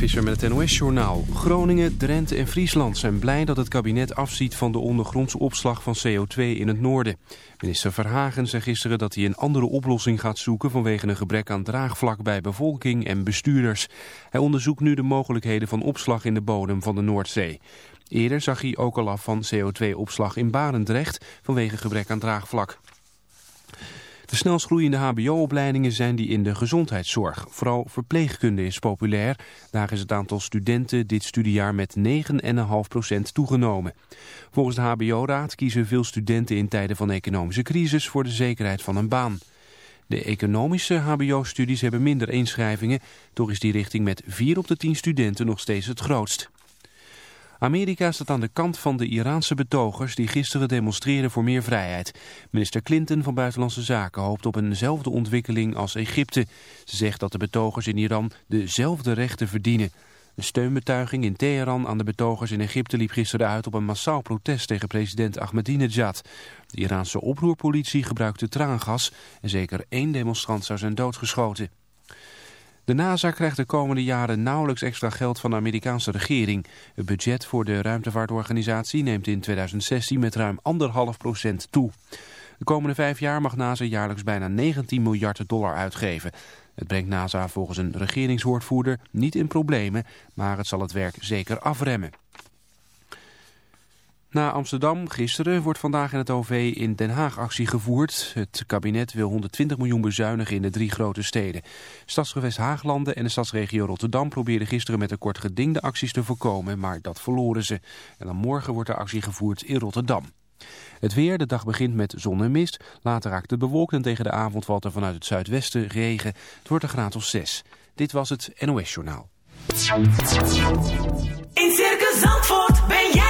Visser met het NOS-journaal. Groningen, Drenthe en Friesland zijn blij dat het kabinet afziet van de ondergrondse opslag van CO2 in het noorden. Minister Verhagen zei gisteren dat hij een andere oplossing gaat zoeken vanwege een gebrek aan draagvlak bij bevolking en bestuurders. Hij onderzoekt nu de mogelijkheden van opslag in de bodem van de Noordzee. Eerder zag hij ook al af van CO2-opslag in Barendrecht vanwege gebrek aan draagvlak. De snelst groeiende hbo-opleidingen zijn die in de gezondheidszorg. Vooral verpleegkunde is populair. Daar is het aantal studenten dit studiejaar met 9,5% toegenomen. Volgens de hbo-raad kiezen veel studenten in tijden van economische crisis voor de zekerheid van een baan. De economische hbo-studies hebben minder inschrijvingen. Toch is die richting met 4 op de 10 studenten nog steeds het grootst. Amerika staat aan de kant van de Iraanse betogers die gisteren demonstreerden voor meer vrijheid. Minister Clinton van Buitenlandse Zaken hoopt op eenzelfde ontwikkeling als Egypte. Ze zegt dat de betogers in Iran dezelfde rechten verdienen. Een steunbetuiging in Teheran aan de betogers in Egypte liep gisteren uit op een massaal protest tegen president Ahmadinejad. De Iraanse oproerpolitie gebruikte traangas en zeker één demonstrant zou zijn doodgeschoten. De NASA krijgt de komende jaren nauwelijks extra geld van de Amerikaanse regering. Het budget voor de ruimtevaartorganisatie neemt in 2016 met ruim 1,5% toe. De komende vijf jaar mag NASA jaarlijks bijna 19 miljard dollar uitgeven. Het brengt NASA volgens een regeringswoordvoerder niet in problemen, maar het zal het werk zeker afremmen. Na Amsterdam gisteren wordt vandaag in het OV in Den Haag actie gevoerd. Het kabinet wil 120 miljoen bezuinigen in de drie grote steden. Stadsgewest Haaglanden en de stadsregio Rotterdam probeerden gisteren met een kort geding de acties te voorkomen, maar dat verloren ze. En dan morgen wordt de actie gevoerd in Rotterdam. Het weer, de dag begint met zon en mist. Later raakt het bewolkt en tegen de avond valt er vanuit het zuidwesten regen. Het wordt een graad of 6. Dit was het NOS Journaal. In Circus Zandvoort ben jij.